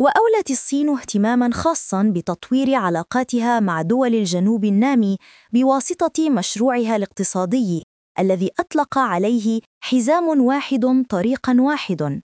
وأولت الصين اهتماماً خاصاً بتطوير علاقاتها مع دول الجنوب النامي بواسطة مشروعها الاقتصادي الذي أطلق عليه حزام واحد طريقاً واحد